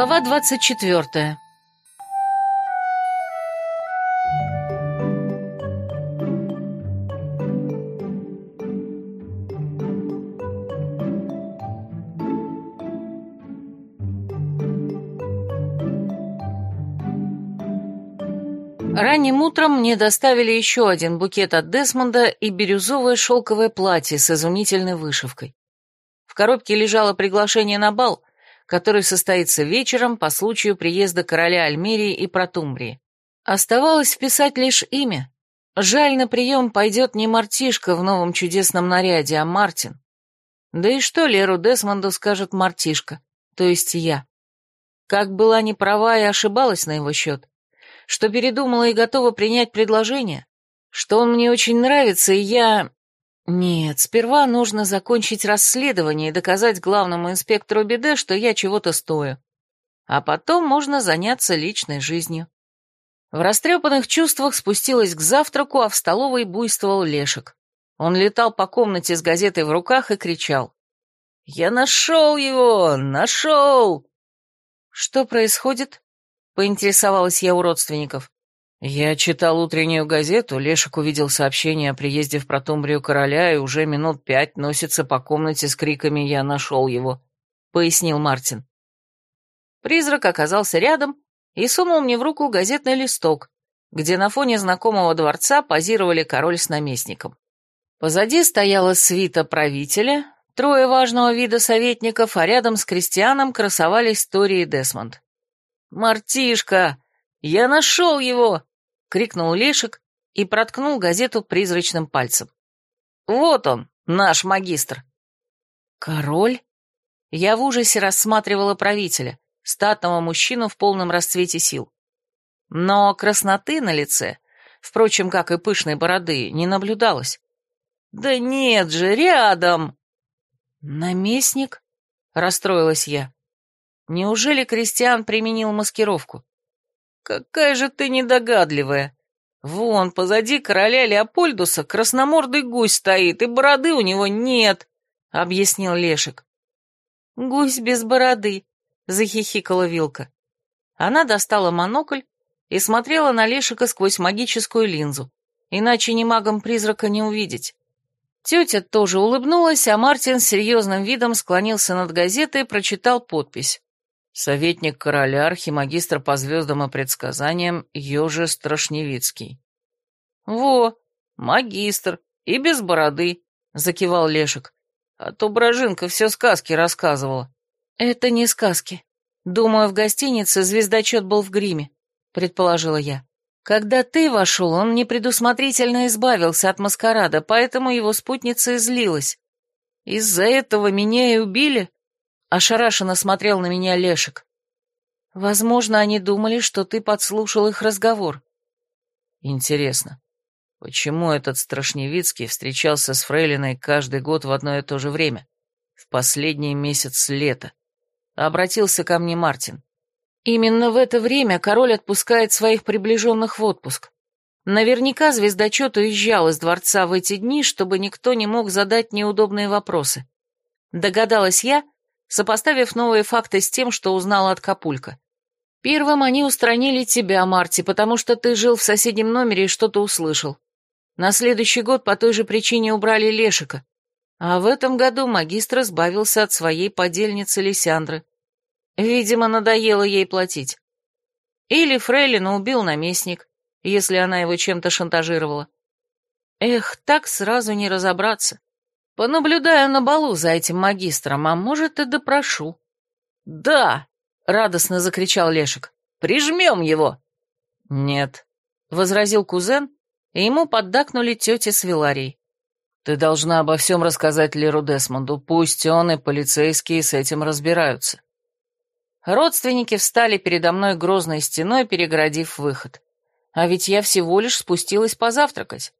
Глава двадцать четвертая. Ранним утром мне доставили еще один букет от Десмонда и бирюзовое шелковое платье с изумительной вышивкой. В коробке лежало приглашение на бал, который состоится вечером по случаю приезда короля Альмерии и Протумбрии. Оставалось вписать лишь имя. Жаль, на прием пойдет не мартишка в новом чудесном наряде, а Мартин. Да и что Леру Десмонду скажет мартишка, то есть я. Как была не права и ошибалась на его счет что передумала и готова принять предложение, что он мне очень нравится, и я... Нет, сперва нужно закончить расследование и доказать главному инспектору Беде, что я чего-то стою. А потом можно заняться личной жизнью. В растрепанных чувствах спустилась к завтраку, а в столовой буйствовал Лешек. Он летал по комнате с газетой в руках и кричал. «Я нашел его! Нашел!» «Что происходит?» Поинтересовалась я у родственников. Я читал утреннюю газету, Лешек увидел сообщение о приезде в Протумбрию короля и уже минут пять носится по комнате с криками «Я нашел его», — пояснил Мартин. Призрак оказался рядом и сунул мне в руку газетный листок, где на фоне знакомого дворца позировали король с наместником. Позади стояла свита правителя, трое важного вида советников, а рядом с крестьяном красовались Тори и Десмонд. «Мартишка! Я нашел его!» — крикнул Лешек и проткнул газету призрачным пальцем. «Вот он, наш магистр!» «Король?» Я в ужасе рассматривала правителя, статного мужчину в полном расцвете сил. Но красноты на лице, впрочем, как и пышной бороды, не наблюдалось. «Да нет же, рядом!» «Наместник?» — расстроилась я. Неужели Кристиан применил маскировку? Какая же ты недогадливая. Вон, позади короля Леопольдуса красномордый гусь стоит, и бороды у него нет, — объяснил Лешек. Гусь без бороды, — захихикала Вилка. Она достала монокль и смотрела на Лешика сквозь магическую линзу, иначе ни магом призрака не увидеть. Тетя тоже улыбнулась, а Мартин с серьезным видом склонился над газетой и прочитал подпись. Советник короля, архимагистр по звездам и предсказаниям Ёже Страшневицкий. «Во, магистр, и без бороды», — закивал Лешек. «А то Брожинка все сказки рассказывала». «Это не сказки. Думаю, в гостинице звездочет был в гриме», — предположила я. «Когда ты вошел, он непредусмотрительно избавился от маскарада, поэтому его спутница излилась. Из-за этого меня и убили?» Ошарашенно смотрел на меня Лешек. Возможно, они думали, что ты подслушал их разговор. Интересно, почему этот Страшневицкий встречался с Фрейлиной каждый год в одно и то же время, в последний месяц лета? Обратился ко мне Мартин. Именно в это время король отпускает своих приближенных в отпуск. Наверняка звездочет уезжал из дворца в эти дни, чтобы никто не мог задать неудобные вопросы. Догадалась я, сопоставив новые факты с тем, что узнала от Капулька. Первым они устранили тебя, Марти, потому что ты жил в соседнем номере и что-то услышал. На следующий год по той же причине убрали Лешика. А в этом году магистр избавился от своей подельницы Лисяндры. Видимо, надоело ей платить. Или Фрейлина убил наместник, если она его чем-то шантажировала. Эх, так сразу не разобраться. Понаблюдаю на балу за этим магистром, а может и допрошу. Да, радостно закричал Лешек. Прижмем его. Нет, возразил кузен, и ему поддакнули тети с Виларией. Ты должна обо всем рассказать Леру Десмонду, пусть он и полицейские с этим разбираются. Родственники встали передо мной грозной стеной, перегородив выход. А ведь я всего лишь спустилась позавтракать.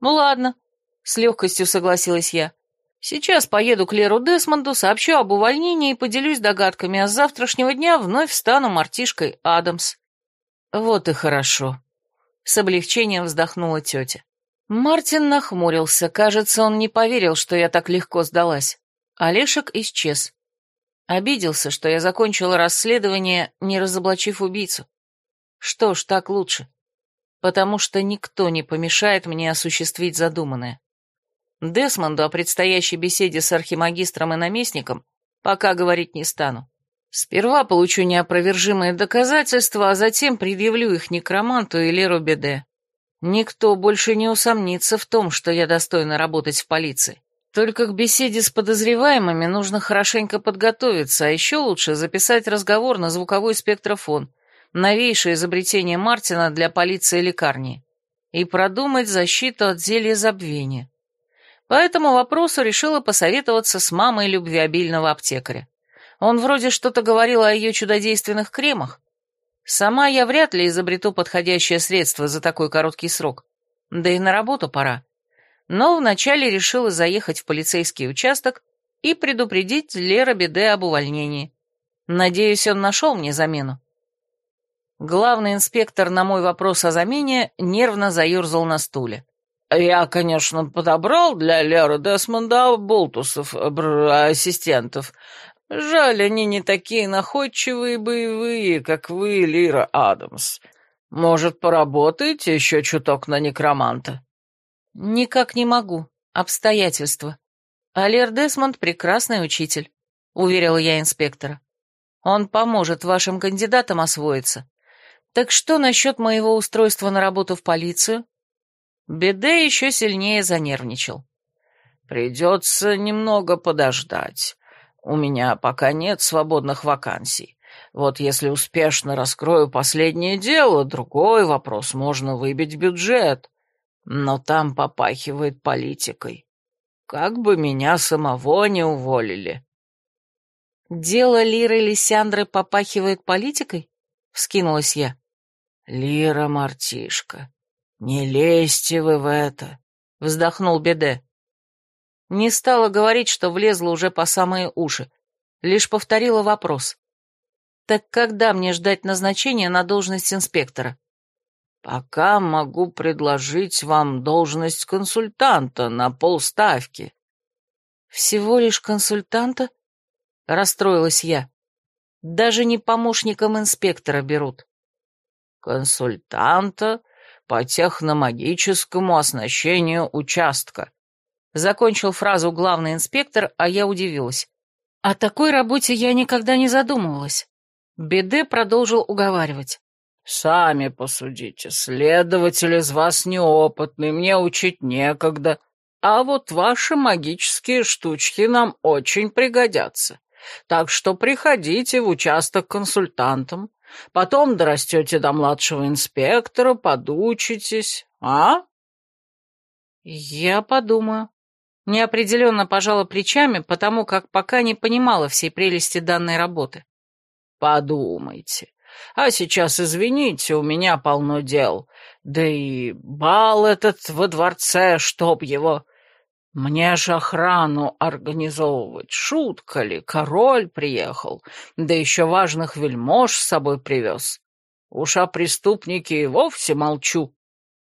Ну ладно, с легкостью согласилась я. Сейчас поеду к Леру Десмонду, сообщу об увольнении и поделюсь догадками, а с завтрашнего дня вновь стану мартишкой Адамс. Вот и хорошо. С облегчением вздохнула тетя. Мартин нахмурился. Кажется, он не поверил, что я так легко сдалась. Олешек исчез. Обиделся, что я закончила расследование, не разоблачив убийцу. Что ж, так лучше. Потому что никто не помешает мне осуществить задуманное. Десмонду о предстоящей беседе с архимагистром и наместником пока говорить не стану. Сперва получу неопровержимые доказательства, а затем предъявлю их некроманту и Леру Беде. Никто больше не усомнится в том, что я достойна работать в полиции. Только к беседе с подозреваемыми нужно хорошенько подготовиться, а еще лучше записать разговор на звуковой спектрофон, новейшее изобретение Мартина для полиции лекарни, и продумать защиту от зелья забвения. По этому вопросу решила посоветоваться с мамой любвеобильного аптекаря. Он вроде что-то говорил о ее чудодейственных кремах. Сама я вряд ли изобрету подходящее средство за такой короткий срок. Да и на работу пора но вначале решила заехать в полицейский участок и предупредить Лера Беде об увольнении. Надеюсь, он нашел мне замену. Главный инспектор на мой вопрос о замене нервно заерзал на стуле. «Я, конечно, подобрал для Леры Десмонда болтусов, ассистентов. Жаль, они не такие находчивые боевые, как вы, Лира Адамс. Может, поработаете еще чуток на некроманта?» «Никак не могу. Обстоятельства. Алер Десмонд — прекрасный учитель», — уверила я инспектора. «Он поможет вашим кандидатам освоиться. Так что насчет моего устройства на работу в полицию?» Беде еще сильнее занервничал. «Придется немного подождать. У меня пока нет свободных вакансий. Вот если успешно раскрою последнее дело, другой вопрос, можно выбить бюджет но там попахивает политикой. Как бы меня самого не уволили. «Дело Лиры Лисяндры попахивает политикой?» — вскинулась я. «Лира, мартишка, не лезьте вы в это», — вздохнул Беде. Не стала говорить, что влезла уже по самые уши, лишь повторила вопрос. «Так когда мне ждать назначения на должность инспектора?» Пока могу предложить вам должность консультанта на полставки. Всего лишь консультанта? Расстроилась я. Даже не помощником инспектора берут. Консультанта по техномагическому оснащению участка. Закончил фразу главный инспектор, а я удивилась. О такой работе я никогда не задумывалась. Беде продолжил уговаривать. Сами посудите, следователь из вас неопытный, мне учить некогда, а вот ваши магические штучки нам очень пригодятся. Так что приходите в участок консультантом, потом дорастете до младшего инспектора, подучитесь, а? Я подумаю. Неопределенно пожала плечами, потому как пока не понимала всей прелести данной работы. Подумайте. А сейчас, извините, у меня полно дел. Да и бал этот во дворце, чтоб его... Мне же охрану организовывать. Шутка ли, король приехал, да еще важных вельмож с собой привез. Уж о преступнике и вовсе молчу.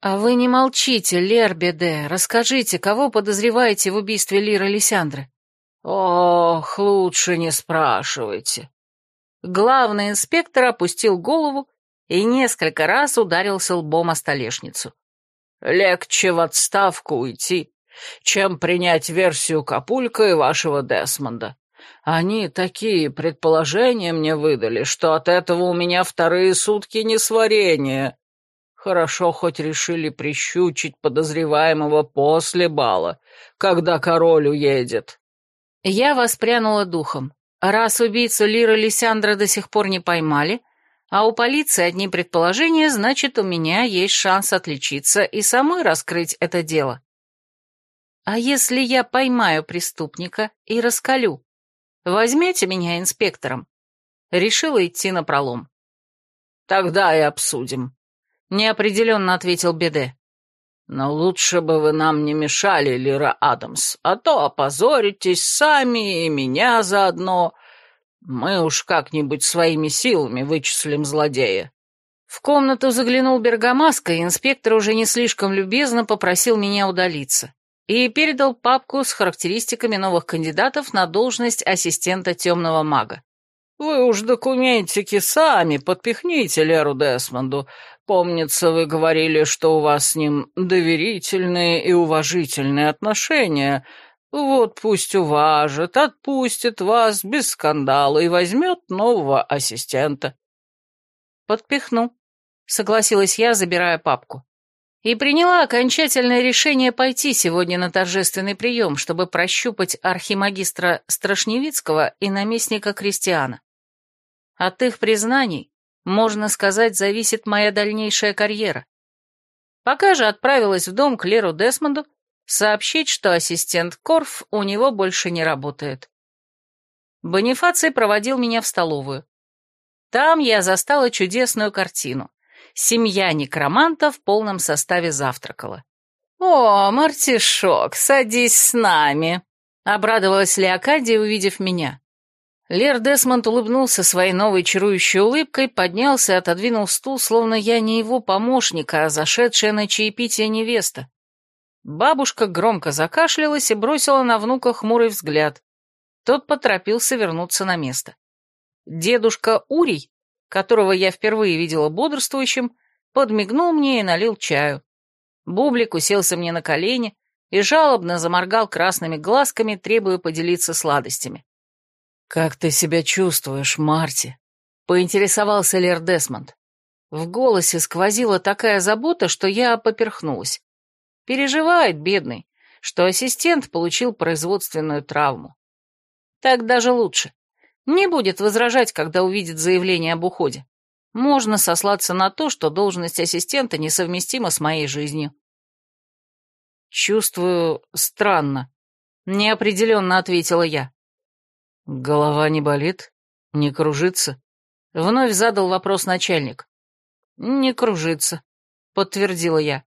А вы не молчите, Лербеде, расскажите, кого подозреваете в убийстве Лиры Лисяндры? Ох, лучше не спрашивайте. Главный инспектор опустил голову и несколько раз ударился лбом о столешницу. «Легче в отставку уйти, чем принять версию Капулька и вашего Десмонда. Они такие предположения мне выдали, что от этого у меня вторые сутки несварения. Хорошо хоть решили прищучить подозреваемого после бала, когда король уедет». Я воспрянула духом. Раз убийцу Лира Лисяндра до сих пор не поймали, а у полиции одни предположения, значит, у меня есть шанс отличиться и самой раскрыть это дело. А если я поймаю преступника и раскалю? Возьмете меня инспектором? Решила идти на пролом. Тогда и обсудим, неопределенно ответил Беде. Но лучше бы вы нам не мешали, Лира Адамс, а то опозоритесь сами и меня заодно. Мы уж как-нибудь своими силами вычислим злодея». В комнату заглянул Бергамаска, и инспектор уже не слишком любезно попросил меня удалиться. И передал папку с характеристиками новых кандидатов на должность ассистента темного мага. «Вы уж документики сами подпихните Леру Десмонду. Помнится, вы говорили, что у вас с ним доверительные и уважительные отношения. Вот пусть уважит, отпустит вас без скандала и возьмет нового ассистента». «Подпихну», — согласилась я, забирая папку. И приняла окончательное решение пойти сегодня на торжественный прием, чтобы прощупать архимагистра Страшневицкого и наместника Кристиана. От их признаний, можно сказать, зависит моя дальнейшая карьера. Пока же отправилась в дом к Леру Десмонду сообщить, что ассистент Корф у него больше не работает. Бонифаций проводил меня в столовую. Там я застала чудесную картину. Семья некроманта в полном составе завтракала. «О, Мартишок, садись с нами!» — обрадовалась Леокадия, увидев меня. Лер Десмонд улыбнулся своей новой чарующей улыбкой, поднялся и отодвинул стул, словно я не его помощника, а зашедшая на чаепитие невеста. Бабушка громко закашлялась и бросила на внука хмурый взгляд. Тот поторопился вернуться на место. Дедушка Урий, которого я впервые видела бодрствующим, подмигнул мне и налил чаю. Бублик уселся мне на колени и жалобно заморгал красными глазками, требуя поделиться сладостями. «Как ты себя чувствуешь, Марти?» — поинтересовался Лер Десмонд. В голосе сквозила такая забота, что я поперхнулась. Переживает, бедный, что ассистент получил производственную травму. Так даже лучше. Не будет возражать, когда увидит заявление об уходе. Можно сослаться на то, что должность ассистента несовместима с моей жизнью. «Чувствую странно», — неопределенно ответила я. «Голова не болит? Не кружится?» — вновь задал вопрос начальник. «Не кружится», — подтвердила я.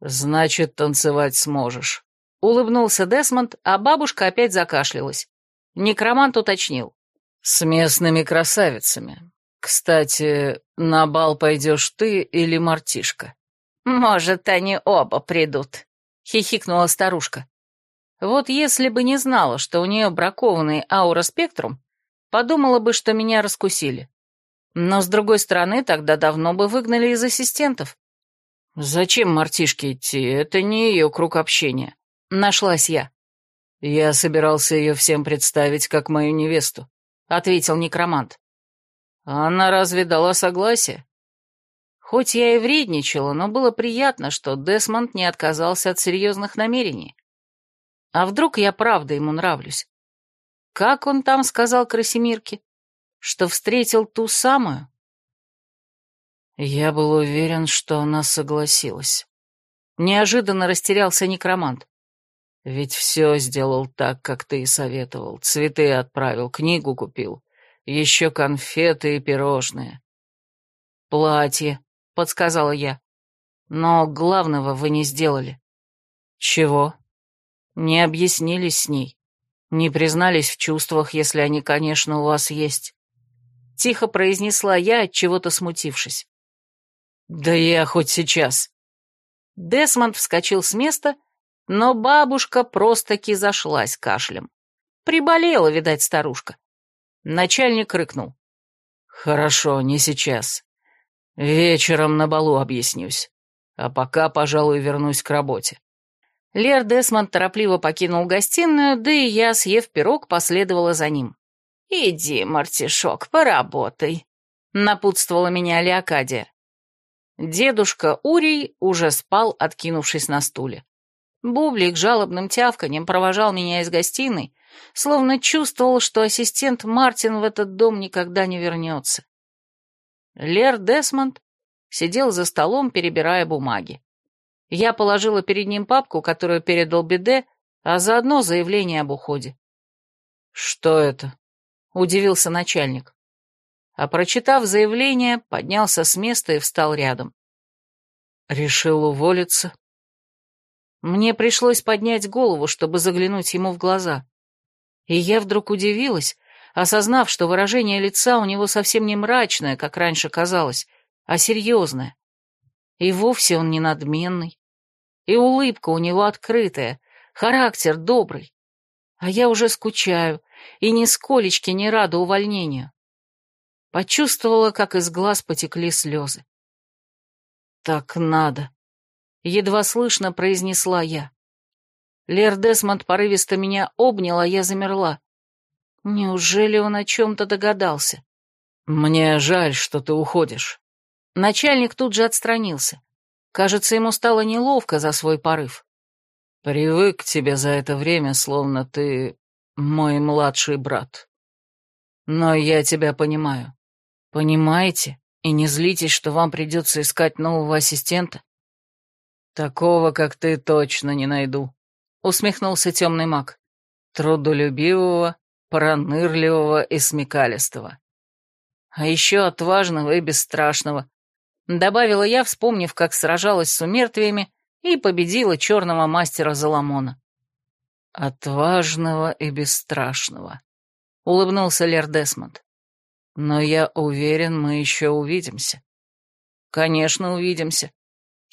«Значит, танцевать сможешь», — улыбнулся Десмонд, а бабушка опять закашлялась. Некромант уточнил. «С местными красавицами. Кстати, на бал пойдешь ты или мартишка?» «Может, они оба придут», — хихикнула старушка. Вот если бы не знала, что у нее бракованный аура-спектрум, подумала бы, что меня раскусили. Но, с другой стороны, тогда давно бы выгнали из ассистентов. «Зачем мартишке идти? Это не ее круг общения». Нашлась я. «Я собирался ее всем представить как мою невесту», — ответил некромант. «Она разве дала согласие?» Хоть я и вредничала, но было приятно, что Десмонд не отказался от серьезных намерений. А вдруг я правда ему нравлюсь? Как он там сказал Красимирке? Что встретил ту самую? Я был уверен, что она согласилась. Неожиданно растерялся некромант. Ведь все сделал так, как ты и советовал. Цветы отправил, книгу купил. Еще конфеты и пирожные. Платье, подсказала я. Но главного вы не сделали. Чего? Не объяснились с ней. Не признались в чувствах, если они, конечно, у вас есть. Тихо произнесла я, от чего-то смутившись. Да я хоть сейчас. Десмонд вскочил с места, но бабушка просто-таки зашлась кашлем. Приболела, видать, старушка. Начальник рыкнул. «Хорошо, не сейчас. Вечером на балу объяснюсь. А пока, пожалуй, вернусь к работе. Лер Десмонд торопливо покинул гостиную, да и я, съев пирог, последовала за ним. «Иди, Мартишок, поработай», — напутствовала меня Леокадия. Дедушка Урий уже спал, откинувшись на стуле. Бублик жалобным тявканьем провожал меня из гостиной, словно чувствовал, что ассистент Мартин в этот дом никогда не вернется. Лер Десмонд сидел за столом, перебирая бумаги. Я положила перед ним папку, которую передал Беде, а заодно заявление об уходе. «Что это?» — удивился начальник. А прочитав заявление, поднялся с места и встал рядом. «Решил уволиться?» Мне пришлось поднять голову, чтобы заглянуть ему в глаза. И я вдруг удивилась, осознав, что выражение лица у него совсем не мрачное, как раньше казалось, а серьезное. И вовсе он не надменный, и улыбка у него открытая, характер добрый. А я уже скучаю и нисколечки не рада увольнению. Почувствовала, как из глаз потекли слезы. «Так надо», — едва слышно произнесла я. Лер Десмонд порывисто меня обнял, а я замерла. Неужели он о чем-то догадался? «Мне жаль, что ты уходишь». Начальник тут же отстранился. Кажется, ему стало неловко за свой порыв. Привык к тебе за это время, словно ты мой младший брат. Но я тебя понимаю. Понимаете? И не злитесь, что вам придется искать нового ассистента? Такого, как ты, точно не найду. Усмехнулся темный маг. Трудолюбивого, пронырливого и смекалистого. А еще отважного и бесстрашного. Добавила я, вспомнив, как сражалась с умертвиями и победила черного мастера Заламона. «Отважного и бесстрашного», — улыбнулся Лер Десмонд. «Но я уверен, мы еще увидимся». «Конечно, увидимся.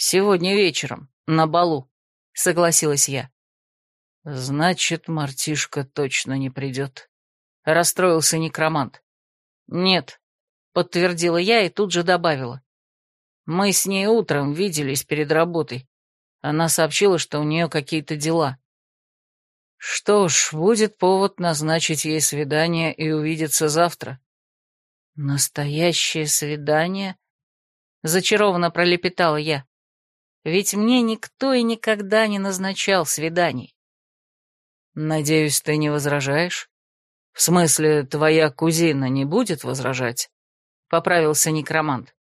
Сегодня вечером, на балу», — согласилась я. «Значит, мартишка точно не придет», — расстроился некромант. «Нет», — подтвердила я и тут же добавила. «Мы с ней утром виделись перед работой. Она сообщила, что у нее какие-то дела. Что ж, будет повод назначить ей свидание и увидеться завтра. Настоящее свидание? Зачарованно пролепетала я. Ведь мне никто и никогда не назначал свиданий. Надеюсь, ты не возражаешь? В смысле, твоя кузина не будет возражать? Поправился некромант.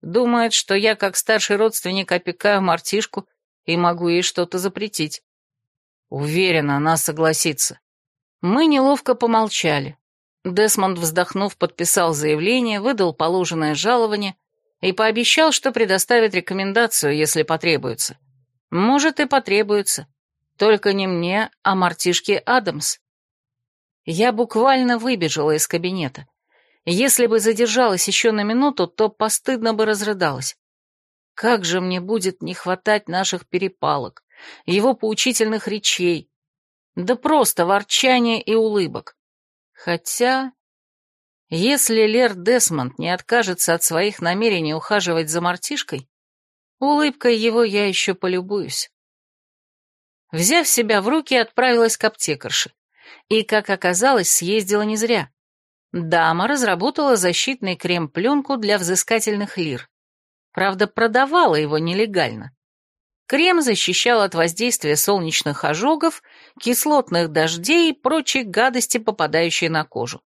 Думает, что я, как старший родственник, опекаю мартишку и могу ей что-то запретить. Уверена, она согласится. Мы неловко помолчали. Десмонд, вздохнув, подписал заявление, выдал положенное жалование и пообещал, что предоставит рекомендацию, если потребуется. Может, и потребуется. Только не мне, а мартишке Адамс. Я буквально выбежала из кабинета. Если бы задержалась еще на минуту, то постыдно бы разрыдалась. Как же мне будет не хватать наших перепалок, его поучительных речей, да просто ворчания и улыбок. Хотя, если Лер Десмонд не откажется от своих намерений ухаживать за мартишкой, улыбкой его я еще полюбуюсь. Взяв себя в руки, отправилась к аптекарше. И, как оказалось, съездила не зря. Дама разработала защитный крем-пленку для взыскательных лир. Правда, продавала его нелегально. Крем защищал от воздействия солнечных ожогов, кислотных дождей и прочей гадости, попадающей на кожу.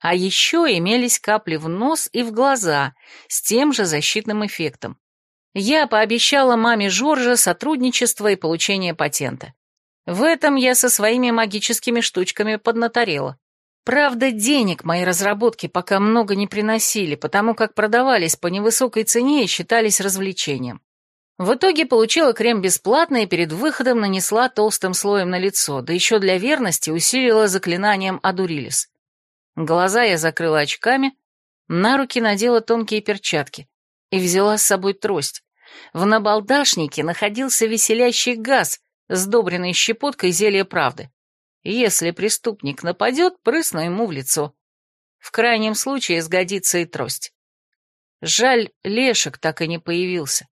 А еще имелись капли в нос и в глаза с тем же защитным эффектом. Я пообещала маме Жоржа сотрудничество и получение патента. В этом я со своими магическими штучками поднаторела. Правда, денег мои разработки пока много не приносили, потому как продавались по невысокой цене и считались развлечением. В итоге получила крем бесплатно и перед выходом нанесла толстым слоем на лицо, да еще для верности усилила заклинанием Адурилис. Глаза я закрыла очками, на руки надела тонкие перчатки и взяла с собой трость. В набалдашнике находился веселящий газ, сдобренный щепоткой зелья правды. Если преступник нападет, прысну ему в лицо. В крайнем случае сгодится и трость. Жаль, Лешек так и не появился.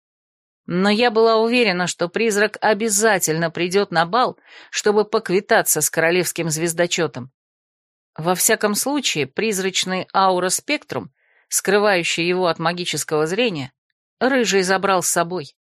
Но я была уверена, что призрак обязательно придет на бал, чтобы поквитаться с королевским звездочетом. Во всяком случае, призрачный аура-спектрум, скрывающий его от магического зрения, Рыжий забрал с собой.